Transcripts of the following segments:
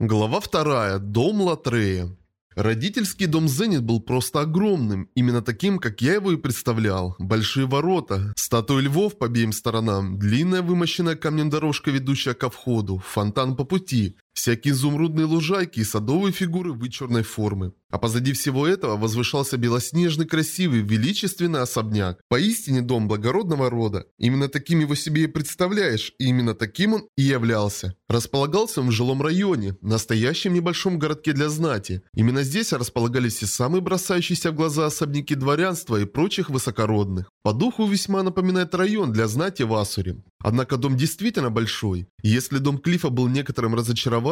Глава вторая. Дом Латрея. Родительский дом Зенит был просто огромным, именно таким, как я его и представлял. Большие ворота, статуи львов по обеим сторонам, длинная вымощенная камнем дорожка, ведущая ко входу, фонтан по пути, всякие изумрудные лужайки и садовые фигуры вычурной формы. А позади всего этого возвышался белоснежный красивый величественный особняк. Поистине дом благородного рода. Именно таким его себе и представляешь, и именно таким он и являлся. Располагался он в жилом районе, настоящем небольшом городке для знати. Именно здесь располагались все самые бросающиеся в глаза особняки дворянства и прочих высокородных. По духу весьма напоминает район для знати в Асуре. Однако дом действительно большой. если дом Клифа был некоторым разочарованием,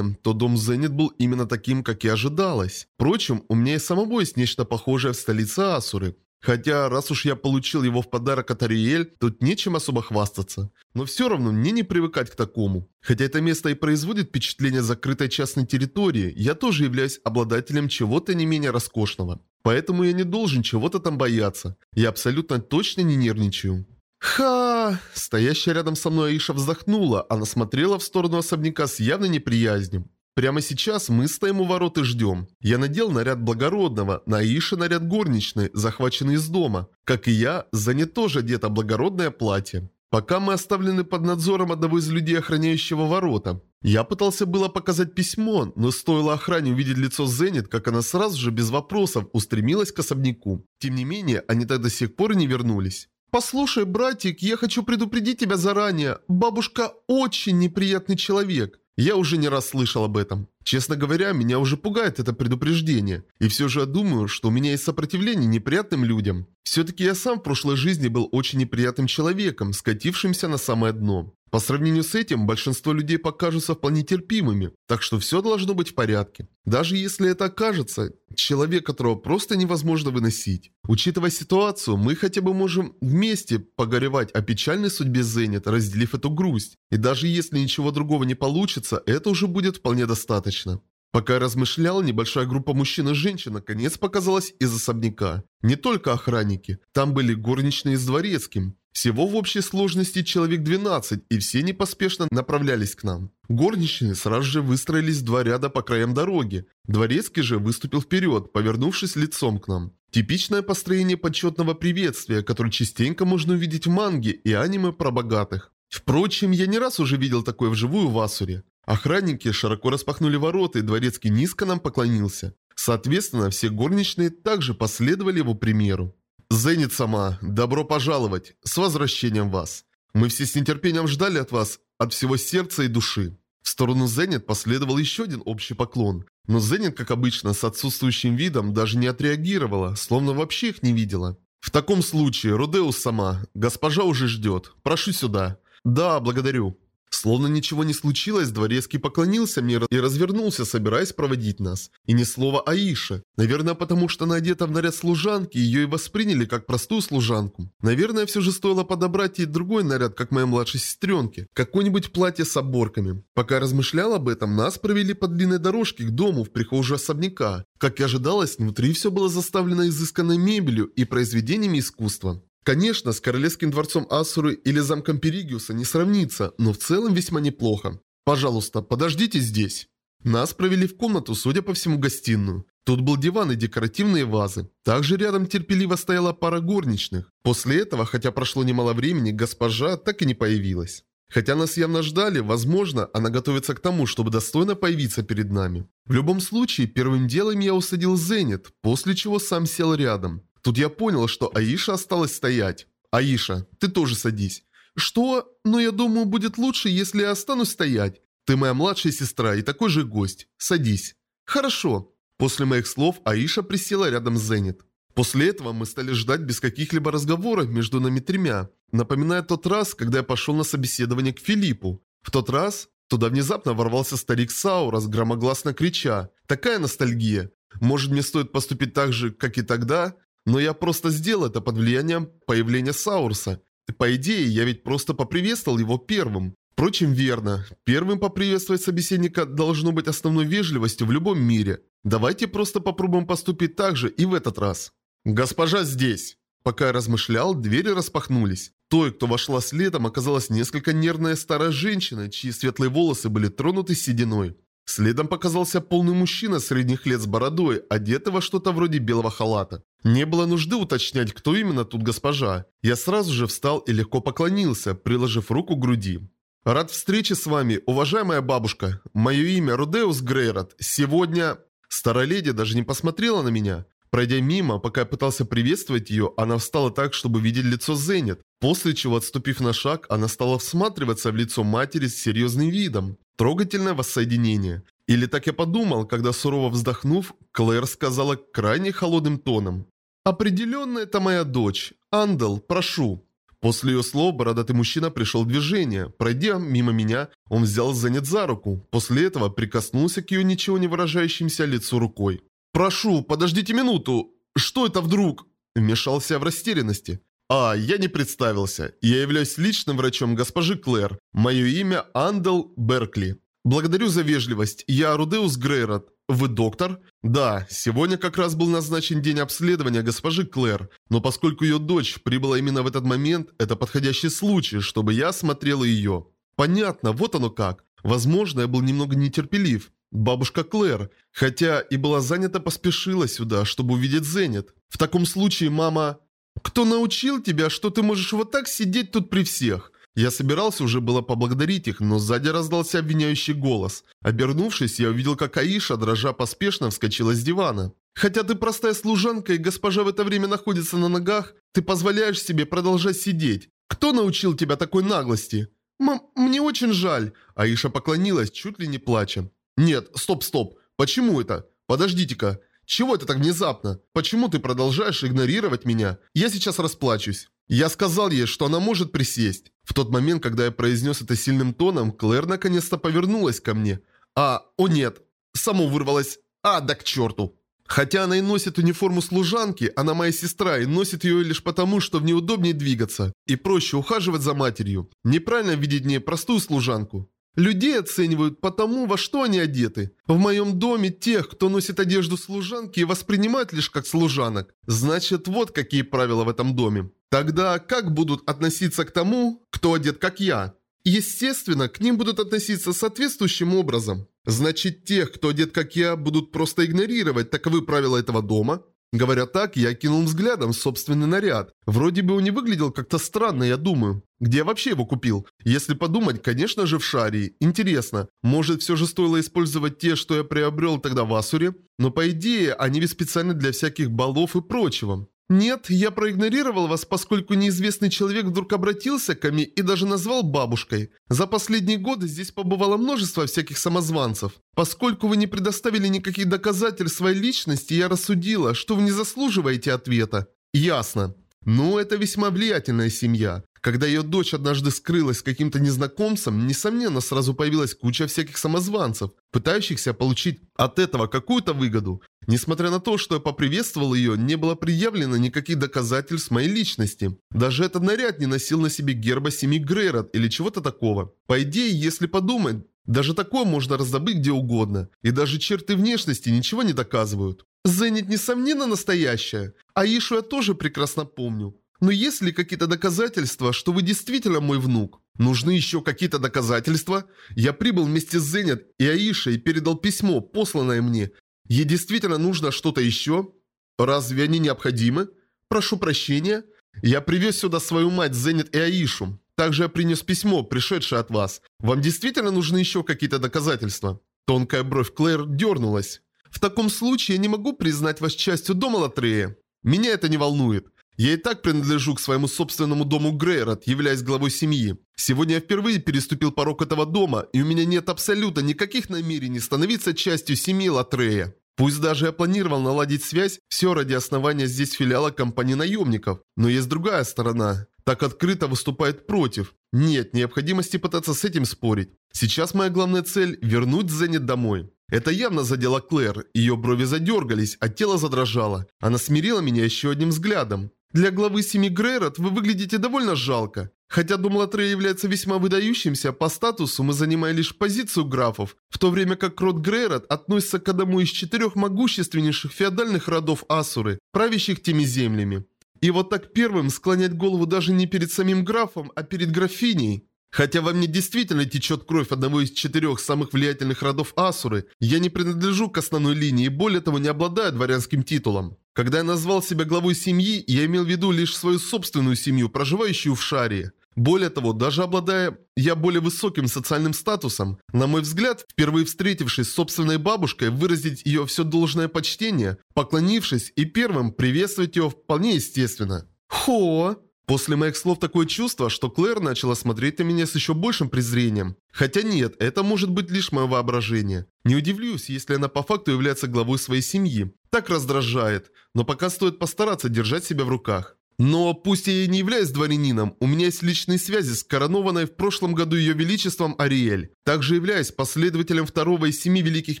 то дом Зенит был именно таким, как и ожидалось. Впрочем, у меня и самого есть нечто похожее в столице Асуры. Хотя, раз уж я получил его в подарок от Ариэль, тут нечем особо хвастаться. Но все равно мне не привыкать к такому. Хотя это место и производит впечатление закрытой частной территории, я тоже являюсь обладателем чего-то не менее роскошного. Поэтому я не должен чего-то там бояться. Я абсолютно точно не нервничаю. «Ха!» Стоящая рядом со мной Аиша вздохнула. Она смотрела в сторону особняка с явной неприязнью. Прямо сейчас мы стоим у ворот и ждем. Я надел наряд благородного, на Аише наряд горничной, захваченный из дома. Как и я, за не тоже одето благородное платье. Пока мы оставлены под надзором одного из людей, охраняющего ворота. Я пытался было показать письмо, но стоило охране увидеть лицо Зенит, как она сразу же без вопросов устремилась к особняку. Тем не менее, они так до сих пор и не вернулись. «Послушай, братик, я хочу предупредить тебя заранее. Бабушка очень неприятный человек. Я уже не раз слышал об этом. Честно говоря, меня уже пугает это предупреждение. И все же я думаю, что у меня есть сопротивление неприятным людям. Все-таки я сам в прошлой жизни был очень неприятным человеком, скатившимся на самое дно. По сравнению с этим, большинство людей покажутся вполне терпимыми, так что все должно быть в порядке. Даже если это окажется, человек, которого просто невозможно выносить. Учитывая ситуацию, мы хотя бы можем вместе погоревать о печальной судьбе Зенит, разделив эту грусть. И даже если ничего другого не получится, это уже будет вполне достаточно. Пока я размышлял, небольшая группа мужчин и женщин наконец показалась из особняка. Не только охранники. Там были горничные с дворецким. Всего в общей сложности человек 12, и все непоспешно направлялись к нам. Горничные сразу же выстроились в два ряда по краям дороги. Дворецкий же выступил вперед, повернувшись лицом к нам. Типичное построение почетного приветствия, которое частенько можно увидеть в манге и аниме про богатых. Впрочем, я не раз уже видел такое вживую в Асуре. Охранники широко распахнули ворота, и дворецкий низко нам поклонился. Соответственно, все горничные также последовали его примеру. «Зенит сама, добро пожаловать! С возвращением вас! Мы все с нетерпением ждали от вас от всего сердца и души!» В сторону Зенит последовал еще один общий поклон. Но Зенит, как обычно, с отсутствующим видом даже не отреагировала, словно вообще их не видела. «В таком случае, Родеус сама, госпожа уже ждет. Прошу сюда». «Да, благодарю». Словно ничего не случилось, дворецкий поклонился мне и развернулся, собираясь проводить нас. И ни слова Аише. Наверное, потому что она одета в наряд служанки, ее и восприняли как простую служанку. Наверное, все же стоило подобрать ей другой наряд, как моей младшей сестренке. Какое-нибудь платье с оборками. Пока размышлял об этом, нас провели по длинной дорожке к дому в прихожую особняка. Как и ожидалось, внутри все было заставлено изысканной мебелью и произведениями искусства. Конечно, с королевским дворцом Асуры или замком Перигиуса не сравнится, но в целом весьма неплохо. Пожалуйста, подождите здесь. Нас провели в комнату, судя по всему, гостиную. Тут был диван и декоративные вазы. Также рядом терпеливо стояла пара горничных. После этого, хотя прошло немало времени, госпожа так и не появилась. Хотя нас явно ждали, возможно, она готовится к тому, чтобы достойно появиться перед нами. В любом случае, первым делом я усадил Зенит, после чего сам сел рядом. Тут я понял, что Аиша осталась стоять. «Аиша, ты тоже садись». «Что? Но я думаю, будет лучше, если я останусь стоять. Ты моя младшая сестра и такой же гость. Садись». «Хорошо». После моих слов Аиша присела рядом с Зенит. После этого мы стали ждать без каких-либо разговоров между нами тремя. Напоминая тот раз, когда я пошел на собеседование к Филиппу. В тот раз туда внезапно ворвался старик Саурас, громогласно крича. Такая ностальгия. Может мне стоит поступить так же, как и тогда? Но я просто сделал это под влиянием появления Саурса. По идее, я ведь просто поприветствовал его первым. Впрочем, верно. Первым поприветствовать собеседника должно быть основной вежливостью в любом мире. Давайте просто попробуем поступить так же и в этот раз. «Госпожа здесь!» Пока я размышлял, двери распахнулись. Той, кто вошла следом, оказалась несколько нервная старая женщина, чьи светлые волосы были тронуты сединой. Следом показался полный мужчина средних лет с бородой, одетый во что-то вроде белого халата. Не было нужды уточнять, кто именно тут госпожа. Я сразу же встал и легко поклонился, приложив руку к груди. «Рад встрече с вами, уважаемая бабушка. Мое имя Рудеус Грейрот. Сегодня...» Старая леди даже не посмотрела на меня. Пройдя мимо, пока я пытался приветствовать ее, она встала так, чтобы видеть лицо Зенит. После чего, отступив на шаг, она стала всматриваться в лицо матери с серьезным видом. Трогательное воссоединение. Или так я подумал, когда сурово вздохнув, Клэр сказала крайне холодным тоном. «Определенно это моя дочь. Андел, прошу». После ее слов бородатый мужчина пришел в движение. Пройдя мимо меня, он взял Зенит за руку. После этого прикоснулся к ее ничего не выражающимся лицу рукой. «Прошу, подождите минуту! Что это вдруг?» Вмешался в растерянности. «А, я не представился. Я являюсь личным врачом госпожи Клэр. Мое имя Андел Беркли. Благодарю за вежливость. Я Рудеус Грейрот. Вы доктор? Да, сегодня как раз был назначен день обследования госпожи Клэр. Но поскольку ее дочь прибыла именно в этот момент, это подходящий случай, чтобы я осмотрел ее. Понятно, вот оно как. Возможно, я был немного нетерпелив. Бабушка Клэр, хотя и была занята, поспешила сюда, чтобы увидеть Зенит. В таком случае мама... Кто научил тебя, что ты можешь вот так сидеть тут при всех? Я собирался уже было поблагодарить их, но сзади раздался обвиняющий голос. Обернувшись, я увидел, как Аиша, дрожа поспешно, вскочила с дивана. «Хотя ты простая служанка, и госпожа в это время находится на ногах, ты позволяешь себе продолжать сидеть. Кто научил тебя такой наглости?» «Мам, мне очень жаль». Аиша поклонилась, чуть ли не плача. «Нет, стоп, стоп. Почему это? Подождите-ка. Чего это так внезапно? Почему ты продолжаешь игнорировать меня? Я сейчас расплачусь». Я сказал ей, что она может присесть. В тот момент, когда я произнес это сильным тоном, Клэр наконец-то повернулась ко мне. А, о нет, само вырвалось. А, да к черту. Хотя она и носит униформу служанки, она моя сестра и носит ее лишь потому, что в ней удобнее двигаться и проще ухаживать за матерью. Неправильно видеть в ней простую служанку. Людей оценивают по тому, во что они одеты. В моем доме тех, кто носит одежду служанки, воспринимают лишь как служанок. Значит, вот какие правила в этом доме. Тогда как будут относиться к тому, кто одет как я? Естественно, к ним будут относиться соответствующим образом. Значит, тех, кто одет как я, будут просто игнорировать таковы правила этого дома? Говоря так, я кинул взглядом собственный наряд. Вроде бы он не выглядел как-то странно, я думаю. Где я вообще его купил? Если подумать, конечно же в Шарии. Интересно, может все же стоило использовать те, что я приобрел тогда в Асуре? Но по идее, они ведь специально для всяких балов и прочего. «Нет, я проигнорировал вас, поскольку неизвестный человек вдруг обратился ко мне и даже назвал бабушкой. За последние годы здесь побывало множество всяких самозванцев. Поскольку вы не предоставили никаких доказательств своей личности, я рассудила, что вы не заслуживаете ответа». «Ясно. Ну, это весьма влиятельная семья. Когда ее дочь однажды скрылась с каким-то незнакомцем, несомненно, сразу появилась куча всяких самозванцев, пытающихся получить от этого какую-то выгоду. Несмотря на то, что я поприветствовал ее, не было предъявлено никаких доказательств моей личности. Даже этот наряд не носил на себе герба семьи Грейрот или чего-то такого. По идее, если подумать, даже такое можно раздобыть где угодно. И даже черты внешности ничего не доказывают. Зенит, несомненно, настоящая. Аишу я тоже прекрасно помню. Но есть ли какие-то доказательства, что вы действительно мой внук? Нужны еще какие-то доказательства? Я прибыл вместе с Зенит и Аишей и передал письмо, посланное мне. Ей действительно нужно что-то еще? Разве они необходимы? Прошу прощения. Я привез сюда свою мать Зенит и Аишу. Также я принес письмо, пришедшее от вас. Вам действительно нужны еще какие-то доказательства? Тонкая бровь Клэр дернулась. В таком случае я не могу признать вас частью дома Латрея. Меня это не волнует. Я и так принадлежу к своему собственному дому Грейрот, являясь главой семьи. Сегодня я впервые переступил порог этого дома, и у меня нет абсолютно никаких намерений становиться частью семьи Латрея. Пусть даже я планировал наладить связь, все ради основания здесь филиала компании наемников. Но есть другая сторона. Так открыто выступает против. Нет необходимости пытаться с этим спорить. Сейчас моя главная цель – вернуть Зенит домой. Это явно задело Клэр. Ее брови задергались, а тело задрожало. Она смирила меня еще одним взглядом. Для главы семьи Грейрот вы выглядите довольно жалко. Хотя дом Латре является весьма выдающимся, по статусу мы занимаем лишь позицию графов, в то время как род Грейрот относится к одному из четырех могущественнейших феодальных родов Асуры, правящих теми землями. И вот так первым склонять голову даже не перед самим графом, а перед графиней. Хотя во мне действительно течет кровь одного из четырех самых влиятельных родов Асуры, я не принадлежу к основной линии и более того не обладаю дворянским титулом. Когда я назвал себя главой семьи, я имел в виду лишь свою собственную семью, проживающую в Шаре. Более того, даже обладая я более высоким социальным статусом, на мой взгляд, впервые встретившись с собственной бабушкой, выразить ее все должное почтение, поклонившись и первым приветствовать ее вполне естественно. Хо! После моих слов такое чувство, что Клэр начала смотреть на меня с еще большим презрением. Хотя нет, это может быть лишь мое воображение. Не удивлюсь, если она по факту является главой своей семьи. Так раздражает, но пока стоит постараться держать себя в руках. Но пусть я и не являюсь дворянином, у меня есть личные связи с коронованной в прошлом году ее величеством Ариэль. Также являюсь последователем второго из семи великих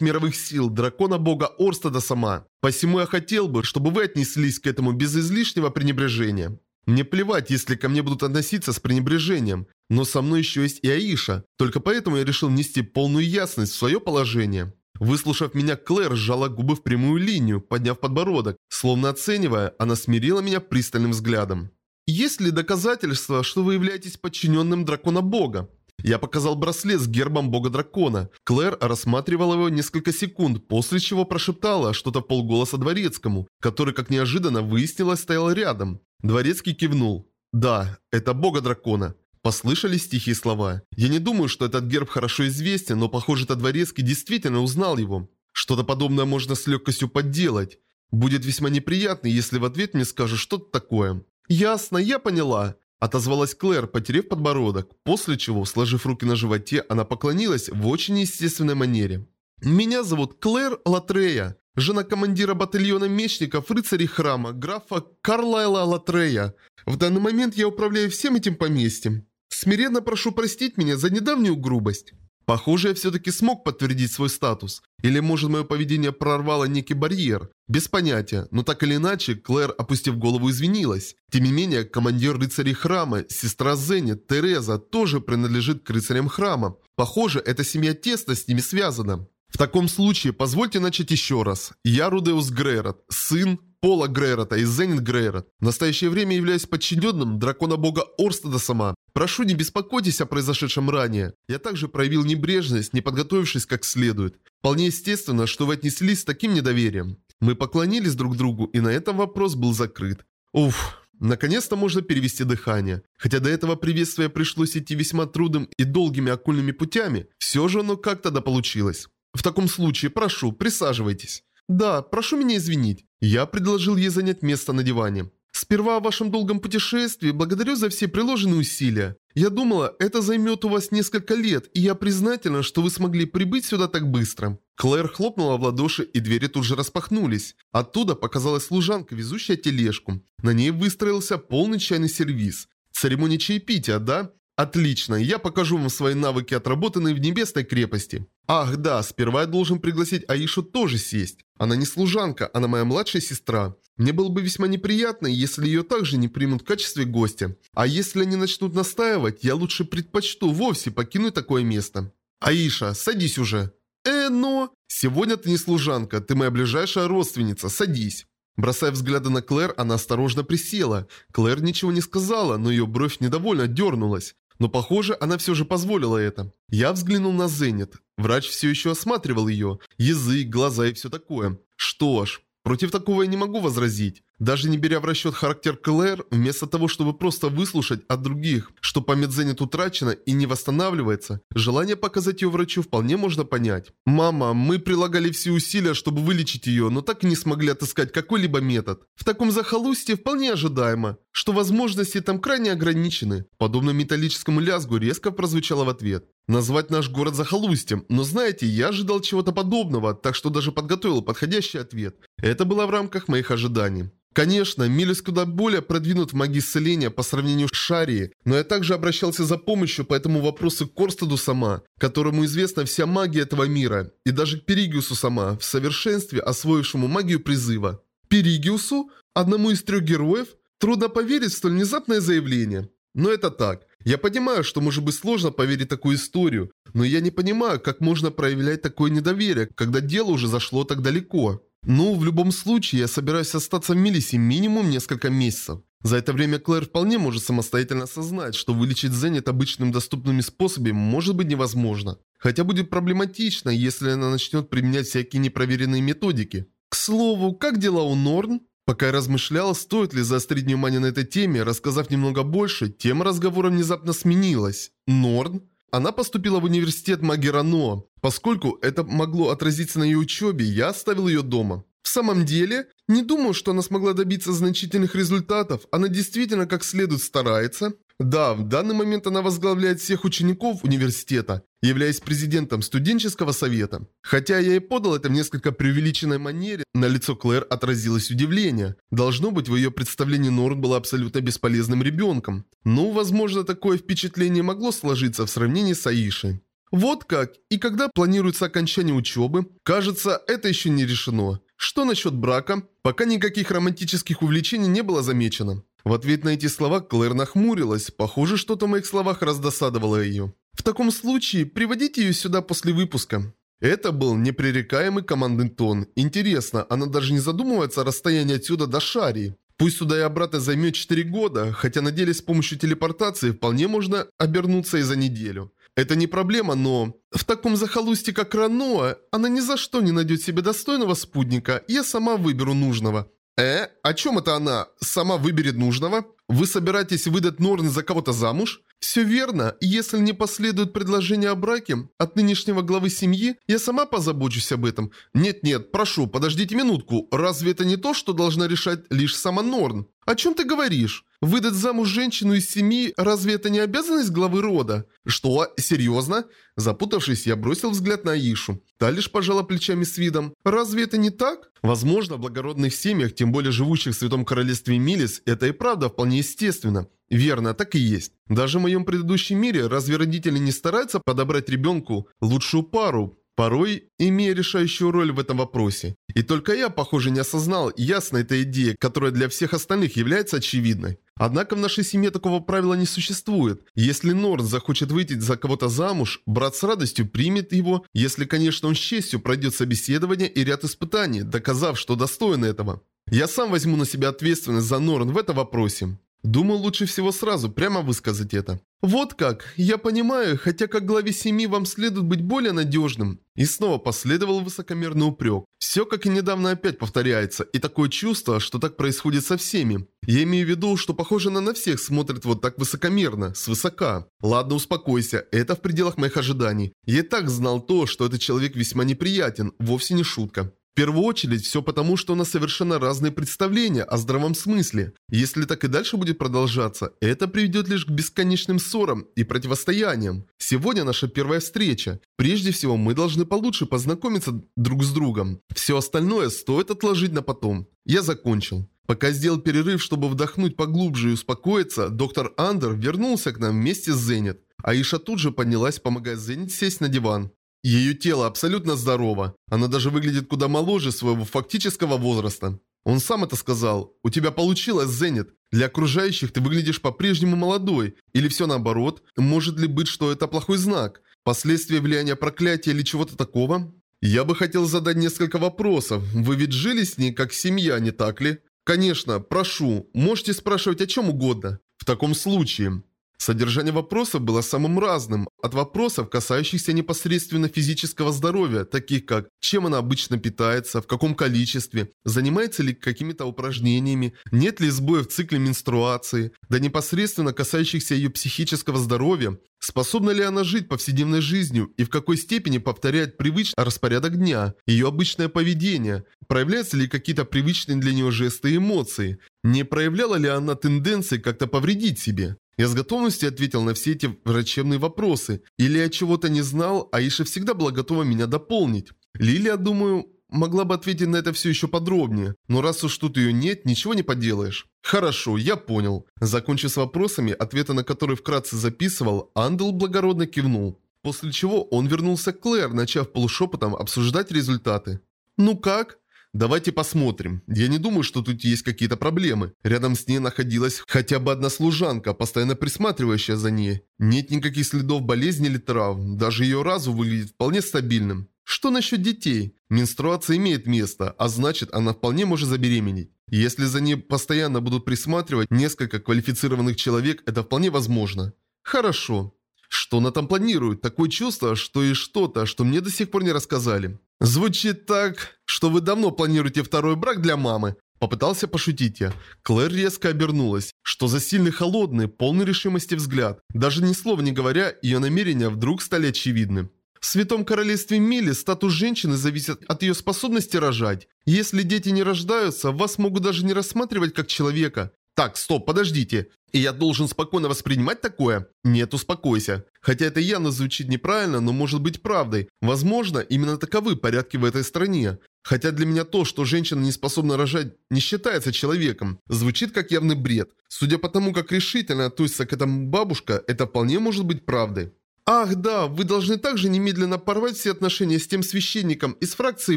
мировых сил, дракона-бога Орстада сама. Посему я хотел бы, чтобы вы отнеслись к этому без излишнего пренебрежения. Мне плевать, если ко мне будут относиться с пренебрежением, но со мной еще есть и Аиша, только поэтому я решил внести полную ясность в свое положение. Выслушав меня, Клэр сжала губы в прямую линию, подняв подбородок. Словно оценивая, она смирила меня пристальным взглядом. «Есть ли доказательства, что вы являетесь подчиненным дракона-бога?» Я показал браслет с гербом бога-дракона. Клэр рассматривала его несколько секунд, после чего прошептала что-то в полголоса дворецкому, который, как неожиданно выяснилось, стоял рядом. Дворецкий кивнул. «Да, это бога-дракона». Послышались тихие слова. Я не думаю, что этот герб хорошо известен, но похоже, этот дворецкий действительно узнал его. Что-то подобное можно с легкостью подделать. Будет весьма неприятно, если в ответ мне скажут что-то такое. «Ясно, я поняла», – отозвалась Клэр, потеряв подбородок, после чего, сложив руки на животе, она поклонилась в очень естественной манере. «Меня зовут Клэр Латрея, жена командира батальона мечников рыцарей храма, графа Карлайла Латрея. В данный момент я управляю всем этим поместьем. Смиренно прошу простить меня за недавнюю грубость. Похоже, я все-таки смог подтвердить свой статус. Или может мое поведение прорвало некий барьер. Без понятия, но так или иначе, Клэр, опустив голову, извинилась. Тем не менее, командир рыцарей храма, сестра Зенни, Тереза, тоже принадлежит к рыцарям храма. Похоже, эта семья тесно с ними связана. В таком случае, позвольте начать еще раз. Я Рудеус Грейрот, сын Пола Грейрота и Зенит Грейрот. В настоящее время являюсь подчиненным дракона-бога Орстеда сама. Прошу, не беспокойтесь о произошедшем ранее. Я также проявил небрежность, не подготовившись как следует. Вполне естественно, что вы отнеслись с таким недоверием. Мы поклонились друг другу, и на этом вопрос был закрыт. Уф, Наконец-то можно перевести дыхание. Хотя до этого приветствия пришлось идти весьма трудным и долгими окольными путями, все же оно как-то да получилось. В таком случае, прошу, присаживайтесь. Да, прошу меня извинить. Я предложил ей занять место на диване. Сперва о вашем долгом путешествии благодарю за все приложенные усилия. Я думала, это займет у вас несколько лет, и я признательна, что вы смогли прибыть сюда так быстро. Клэр хлопнула в ладоши, и двери тут же распахнулись. Оттуда показалась служанка, везущая тележку. На ней выстроился полный чайный сервиз. Церемония чаепития, да? Отлично, я покажу вам свои навыки, отработанные в Небесной крепости. Ах да, сперва я должен пригласить Аишу тоже сесть. Она не служанка, она моя младшая сестра. Мне было бы весьма неприятно, если ее также не примут в качестве гостя. А если они начнут настаивать, я лучше предпочту вовсе покинуть такое место. Аиша, садись уже. Э, но... Сегодня ты не служанка, ты моя ближайшая родственница, садись. Бросая взгляды на Клэр, она осторожно присела. Клэр ничего не сказала, но ее бровь недовольно дернулась. Но похоже, она все же позволила это. Я взглянул на Зенит. Врач все еще осматривал ее. Язык, глаза и все такое. Что ж, против такого я не могу возразить. Даже не беря в расчет характер Клэр, вместо того, чтобы просто выслушать от других, что память Зенит утрачена и не восстанавливается, желание показать ее врачу вполне можно понять. «Мама, мы прилагали все усилия, чтобы вылечить ее, но так и не смогли отыскать какой-либо метод. В таком захолустье вполне ожидаемо, что возможности там крайне ограничены». Подобно металлическому лязгу резко прозвучало в ответ. Назвать наш город захолустьем, но знаете, я ожидал чего-то подобного, так что даже подготовил подходящий ответ. Это было в рамках моих ожиданий. Конечно, Милюс куда более продвинут в магии исцеления по сравнению с Шарией, но я также обращался за помощью по этому вопросу к Корстаду сама, которому известна вся магия этого мира, и даже к Перигиусу сама, в совершенстве освоившему магию призыва. Перигиусу? Одному из трех героев? Трудно поверить в столь внезапное заявление. Но это так. Я понимаю, что может быть сложно поверить такую историю, но я не понимаю, как можно проявлять такое недоверие, когда дело уже зашло так далеко. Ну, в любом случае, я собираюсь остаться в Милисе минимум несколько месяцев. За это время Клэр вполне может самостоятельно осознать, что вылечить Зенит обычным доступными способами может быть невозможно. Хотя будет проблематично, если она начнет применять всякие непроверенные методики. К слову, как дела у Норн? Пока я размышлял, стоит ли заострить внимание на этой теме, рассказав немного больше, тема разговора внезапно сменилась. Норн? Она поступила в университет Магерано. Поскольку это могло отразиться на ее учебе, я оставил ее дома. В самом деле, не думаю, что она смогла добиться значительных результатов. Она действительно как следует старается. Да, в данный момент она возглавляет всех учеников университета, являясь президентом студенческого совета. Хотя я и подал это в несколько преувеличенной манере, на лицо Клэр отразилось удивление. Должно быть, в ее представлении Норн была абсолютно бесполезным ребенком. Ну, возможно, такое впечатление могло сложиться в сравнении с Аишей. Вот как. И когда планируется окончание учебы? Кажется, это еще не решено. Что насчет брака? Пока никаких романтических увлечений не было замечено. В ответ на эти слова Клэр нахмурилась. Похоже, что-то в моих словах раздосадовало ее. В таком случае, приводите ее сюда после выпуска. Это был непререкаемый командный тон. Интересно, она даже не задумывается о расстоянии отсюда до Шарии. Пусть сюда и обратно займет 4 года, хотя на деле с помощью телепортации вполне можно обернуться и за неделю. Это не проблема, но... В таком захолустье, как Раноа, она ни за что не найдет себе достойного спутника, я сама выберу нужного. Э? О чем это она? Сама выберет нужного? Вы собираетесь выдать Норн за кого-то замуж? Все верно. Если не последует предложение о браке от нынешнего главы семьи, я сама позабочусь об этом. Нет-нет, прошу, подождите минутку. Разве это не то, что должна решать лишь сама Норн? О чем ты говоришь? Выдать замуж женщину из семьи, разве это не обязанность главы рода? Что, серьезно? Запутавшись, я бросил взгляд на Аишу. Та лишь пожала плечами с видом. Разве это не так? Возможно, в благородных семьях, тем более живущих в Святом Королевстве Милис, это и правда вполне естественно. Верно, так и есть. Даже в моем предыдущем мире разве родители не стараются подобрать ребенку лучшую пару, порой имея решающую роль в этом вопросе. И только я, похоже, не осознал ясно этой идеи, которая для всех остальных является очевидной. Однако в нашей семье такого правила не существует. Если Норд захочет выйти за кого-то замуж, брат с радостью примет его, если, конечно, он с честью пройдет собеседование и ряд испытаний, доказав, что достоин этого. Я сам возьму на себя ответственность за Норн в этом вопросе. Думаю, лучше всего сразу прямо высказать это. Вот как, я понимаю, хотя как главе семьи вам следует быть более надежным. И снова последовал высокомерный упрек. Все, как и недавно, опять повторяется, и такое чувство, что так происходит со всеми. Я имею в виду, что похоже на на всех смотрит вот так высокомерно, свысока. Ладно, успокойся, это в пределах моих ожиданий. Я и так знал то, что этот человек весьма неприятен, вовсе не шутка. В первую очередь, все потому, что у нас совершенно разные представления о здравом смысле. Если так и дальше будет продолжаться, это приведет лишь к бесконечным ссорам и противостояниям. Сегодня наша первая встреча. Прежде всего, мы должны получше познакомиться друг с другом. Все остальное стоит отложить на потом. Я закончил. Пока сделал перерыв, чтобы вдохнуть поглубже и успокоиться, доктор Андер вернулся к нам вместе с Зенит. Аиша тут же поднялась, помогая Зенит сесть на диван. Ее тело абсолютно здорово. Она даже выглядит куда моложе своего фактического возраста. Он сам это сказал. У тебя получилось, Зенит. Для окружающих ты выглядишь по-прежнему молодой. Или все наоборот. Может ли быть, что это плохой знак? Последствия влияния проклятия или чего-то такого? Я бы хотел задать несколько вопросов. Вы ведь жили с ней как семья, не так ли? Конечно, прошу. Можете спрашивать о чем угодно. В таком случае, Содержание вопросов было самым разным, от вопросов, касающихся непосредственно физического здоровья, таких как чем она обычно питается, в каком количестве, занимается ли какими-то упражнениями, нет ли сбоя в цикле менструации, до непосредственно касающихся ее психического здоровья, способна ли она жить повседневной жизнью и в какой степени повторять привычный распорядок дня, ее обычное поведение, проявляются ли какие-то привычные для нее жесты и эмоции, не проявляла ли она тенденции как-то повредить себе. Я с готовностью ответил на все эти врачебные вопросы. Или я чего-то не знал, а Иша всегда была готова меня дополнить. Лилия, думаю, могла бы ответить на это все еще подробнее. Но раз уж тут ее нет, ничего не поделаешь. Хорошо, я понял. Закончив с вопросами, ответы на которые вкратце записывал, Андел благородно кивнул. После чего он вернулся к Клэр, начав полушепотом обсуждать результаты. «Ну как?» Давайте посмотрим. Я не думаю, что тут есть какие-то проблемы. Рядом с ней находилась хотя бы одна служанка, постоянно присматривающая за ней. Нет никаких следов болезни или травм. Даже ее разум выглядит вполне стабильным. Что насчет детей? Менструация имеет место, а значит, она вполне может забеременеть. Если за ней постоянно будут присматривать несколько квалифицированных человек, это вполне возможно. Хорошо. Что она там планирует? Такое чувство, что и что-то, что мне до сих пор не рассказали. Звучит так, что вы давно планируете второй брак для мамы. Попытался пошутить я. Клэр резко обернулась. Что за сильный холодный, полный решимости взгляд. Даже ни слова не говоря, ее намерения вдруг стали очевидны. В Святом Королевстве Мили статус женщины зависит от ее способности рожать. Если дети не рождаются, вас могут даже не рассматривать как человека. Так, стоп, подождите. И я должен спокойно воспринимать такое? Нет, успокойся. Хотя это явно звучит неправильно, но может быть правдой. Возможно, именно таковы порядки в этой стране. Хотя для меня то, что женщина не способна рожать, не считается человеком. Звучит как явный бред. Судя по тому, как решительно относится к этому бабушка, это вполне может быть правдой. Ах да, вы должны также немедленно порвать все отношения с тем священником из фракции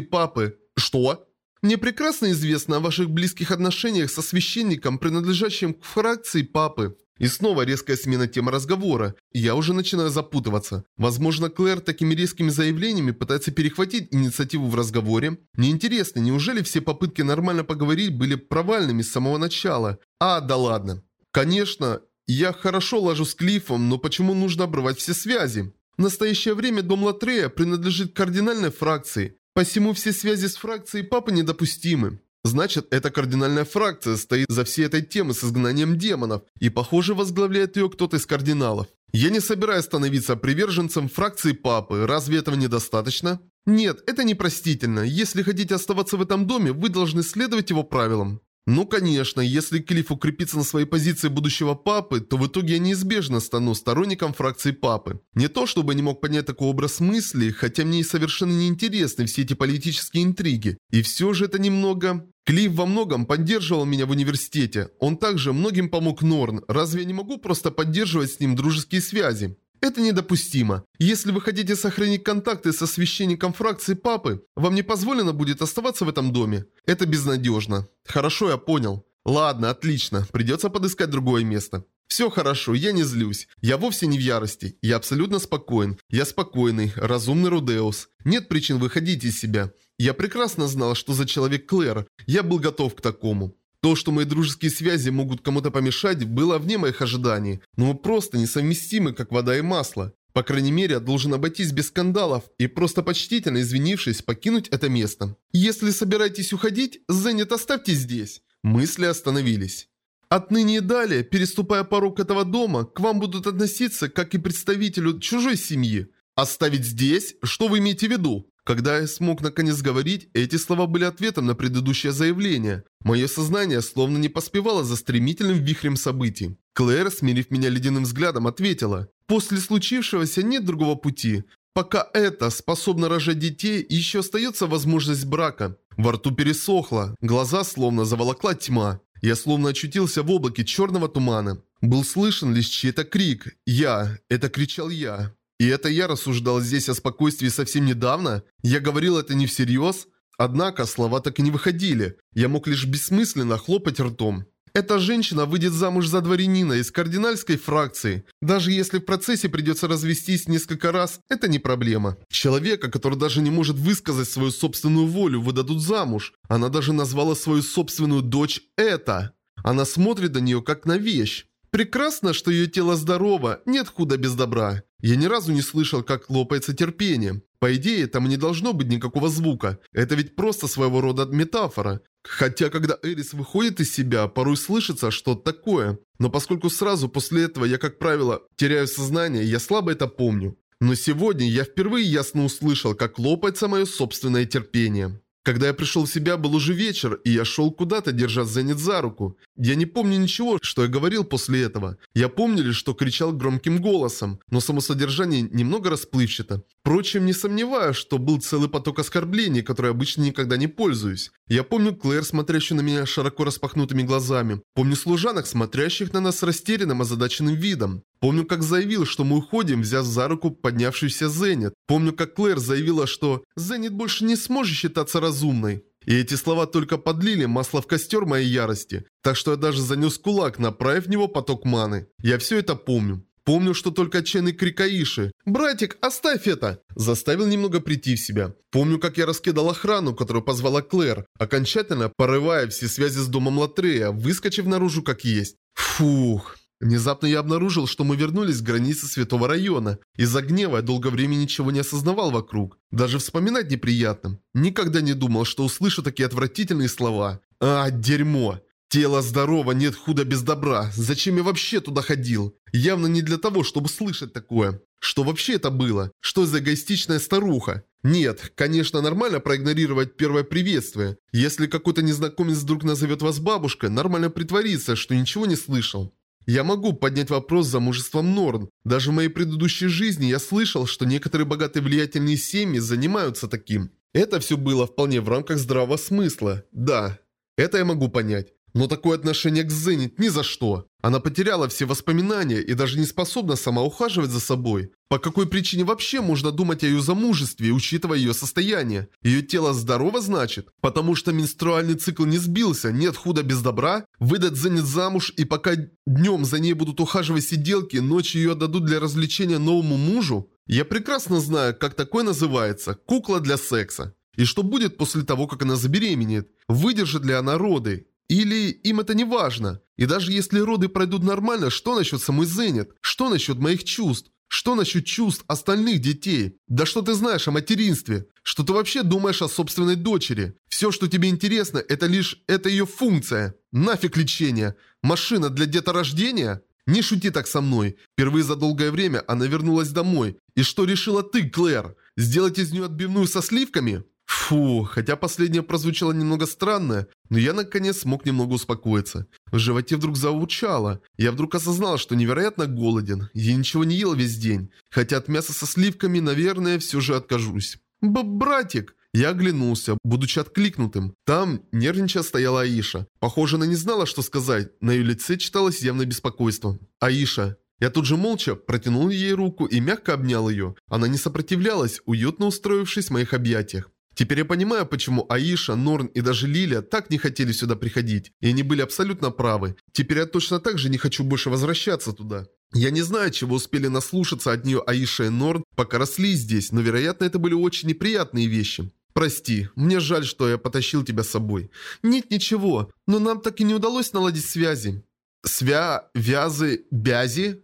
папы. Что? Мне прекрасно известно о ваших близких отношениях со священником, принадлежащим к фракции папы. И снова резкая смена темы разговора. Я уже начинаю запутываться. Возможно, Клэр такими резкими заявлениями пытается перехватить инициативу в разговоре. Мне интересно, неужели все попытки нормально поговорить были провальными с самого начала? А, да ладно. Конечно, я хорошо ложу с Клиффом, но почему нужно обрывать все связи? В настоящее время дом Латрея принадлежит кардинальной фракции. Посему все связи с фракцией папы недопустимы. Значит, эта кардинальная фракция стоит за всей этой темой с изгнанием демонов, и, похоже, возглавляет ее кто-то из кардиналов. Я не собираюсь становиться приверженцем фракции папы, разве этого недостаточно? Нет, это непростительно. Если хотите оставаться в этом доме, вы должны следовать его правилам. Ну, конечно, если Клифф укрепится на своей позиции будущего папы, то в итоге я неизбежно стану сторонником фракции папы. Не то, чтобы не мог понять такой образ мысли, хотя мне и совершенно не интересны все эти политические интриги. И все же это немного... Клифф во многом поддерживал меня в университете. Он также многим помог Норн. Разве я не могу просто поддерживать с ним дружеские связи? Это недопустимо. Если вы хотите сохранить контакты со священником фракции папы, вам не позволено будет оставаться в этом доме. Это безнадежно. Хорошо, я понял. Ладно, отлично. Придется подыскать другое место. Все хорошо, я не злюсь. Я вовсе не в ярости. Я абсолютно спокоен. Я спокойный, разумный Рудеус. Нет причин выходить из себя. Я прекрасно знал, что за человек Клэр. Я был готов к такому. То, что мои дружеские связи могут кому-то помешать, было вне моих ожиданий, но мы просто несовместимы, как вода и масло. По крайней мере, я должен обойтись без скандалов и просто почтительно извинившись, покинуть это место. Если собираетесь уходить, Зенит оставьте здесь. Мысли остановились. Отныне и далее, переступая порог этого дома, к вам будут относиться, как и представителю чужой семьи. Оставить здесь? Что вы имеете в виду? Когда я смог наконец говорить, эти слова были ответом на предыдущее заявление. Мое сознание словно не поспевало за стремительным вихрем событий. Клэр, смирив меня ледяным взглядом, ответила. «После случившегося нет другого пути. Пока это способно рожать детей, еще остается возможность брака». Во рту пересохло, глаза словно заволокла тьма. Я словно очутился в облаке черного тумана. Был слышен лишь чей-то крик. «Я!» – это кричал я. И это я рассуждал здесь о спокойствии совсем недавно? Я говорил это не всерьез? Однако слова так и не выходили. Я мог лишь бессмысленно хлопать ртом. Эта женщина выйдет замуж за дворянина из кардинальской фракции. Даже если в процессе придется развестись несколько раз, это не проблема. Человека, который даже не может высказать свою собственную волю, выдадут замуж. Она даже назвала свою собственную дочь «это». Она смотрит на нее как на вещь. Прекрасно, что ее тело здорово, нет худа без добра. Я ни разу не слышал, как лопается терпение. По идее, там не должно быть никакого звука. Это ведь просто своего рода метафора. Хотя, когда Эрис выходит из себя, порой слышится что-то такое. Но поскольку сразу после этого я, как правило, теряю сознание, я слабо это помню. Но сегодня я впервые ясно услышал, как лопается мое собственное терпение. Когда я пришел в себя, был уже вечер, и я шел куда-то, держа Зенит за руку. Я не помню ничего, что я говорил после этого. Я помню лишь, что кричал громким голосом, но само содержание немного расплывчато. Впрочем, не сомневаюсь, что был целый поток оскорблений, которые обычно никогда не пользуюсь. Я помню Клэр, смотрящую на меня широко распахнутыми глазами. Помню служанок, смотрящих на нас с растерянным, озадаченным видом. Помню, как заявил, что мы уходим, взяв за руку поднявшийся Зенит. Помню, как Клэр заявила, что «Зенит больше не сможет считаться разумной». И эти слова только подлили масло в костер моей ярости. Так что я даже занес кулак, направив в него поток маны. Я все это помню. Помню, что только отчаянный крик Аиши «Братик, оставь это!» заставил немного прийти в себя. Помню, как я раскидал охрану, которую позвала Клэр, окончательно порывая все связи с домом Латрея, выскочив наружу как есть. Фух. Внезапно я обнаружил, что мы вернулись к границе Святого района. Из-за гнева я долго времени ничего не осознавал вокруг. Даже вспоминать неприятно. Никогда не думал, что услышу такие отвратительные слова. А, дерьмо. Тело здорово, нет худа без добра. Зачем я вообще туда ходил? Явно не для того, чтобы слышать такое. Что вообще это было? Что за эгоистичная старуха? Нет, конечно, нормально проигнорировать первое приветствие. Если какой-то незнакомец вдруг назовет вас бабушкой, нормально притвориться, что ничего не слышал. Я могу поднять вопрос за мужеством Норн. Даже в моей предыдущей жизни я слышал, что некоторые богатые влиятельные семьи занимаются таким. Это все было вполне в рамках здравого смысла. Да, это я могу понять. Но такое отношение к Зенит ни за что. Она потеряла все воспоминания и даже не способна сама ухаживать за собой. По какой причине вообще можно думать о ее замужестве, учитывая ее состояние? Ее тело здорово, значит? Потому что менструальный цикл не сбился, нет худа без добра? Выдать Зенит замуж и пока днем за ней будут ухаживать сиделки, ночью ее отдадут для развлечения новому мужу? Я прекрасно знаю, как такое называется – кукла для секса. И что будет после того, как она забеременеет? Выдержит ли она роды? Или им это не важно? И даже если роды пройдут нормально, что насчет самой Зенит? Что насчет моих чувств? Что насчет чувств остальных детей? Да что ты знаешь о материнстве? Что ты вообще думаешь о собственной дочери? Все, что тебе интересно, это лишь это ее функция. Нафиг лечение. Машина для деторождения? Не шути так со мной. Впервые за долгое время она вернулась домой. И что решила ты, Клэр? Сделать из нее отбивную со сливками? Фу, хотя последнее прозвучало немного странно, но я наконец смог немного успокоиться. В животе вдруг заурчало. Я вдруг осознал, что невероятно голоден. Я ничего не ел весь день. Хотя от мяса со сливками, наверное, все же откажусь. Б «Братик!» Я оглянулся, будучи откликнутым. Там нервничая стояла Аиша. Похоже, она не знала, что сказать. На ее лице читалось явное беспокойство. «Аиша, я тут же молча протянул ей руку и мягко обнял ее. Она не сопротивлялась, уютно устроившись в моих объятиях. Теперь я понимаю, почему Аиша, Норн и даже Лилия так не хотели сюда приходить. И они были абсолютно правы. Теперь я точно так же не хочу больше возвращаться туда. Я не знаю, чего успели наслушаться от нее Аиша и Норн, пока росли здесь, но вероятно это были очень неприятные вещи. Прости, мне жаль, что я потащил тебя с собой. Нет, ничего, но нам так и не удалось наладить связи. Свя... вязы... бязи?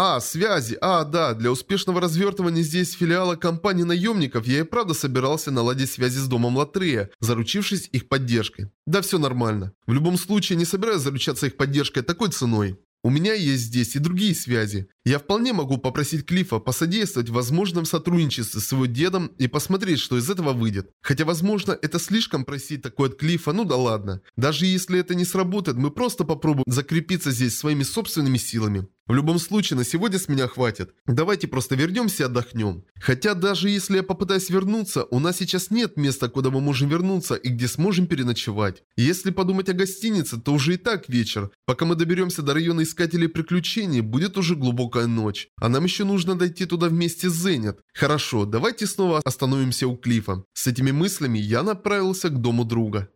А, связи. А, да, для успешного развертывания здесь филиала компании наемников я и правда собирался наладить связи с домом Латрея, заручившись их поддержкой. Да, все нормально. В любом случае, не собираюсь заручаться их поддержкой такой ценой. У меня есть здесь и другие связи. Я вполне могу попросить Клифа посодействовать в возможном сотрудничестве с его дедом и посмотреть, что из этого выйдет. Хотя, возможно, это слишком просить такое от Клифа, ну да ладно. Даже если это не сработает, мы просто попробуем закрепиться здесь своими собственными силами. В любом случае, на сегодня с меня хватит. Давайте просто вернемся и отдохнем. Хотя даже если я попытаюсь вернуться, у нас сейчас нет места, куда мы можем вернуться и где сможем переночевать. если подумать о гостинице, то уже и так вечер. Пока мы доберемся до района Искателей Приключений, будет уже глубокая ночь. А нам еще нужно дойти туда вместе с Зенит. Хорошо, давайте снова остановимся у Клифа. С этими мыслями я направился к дому друга.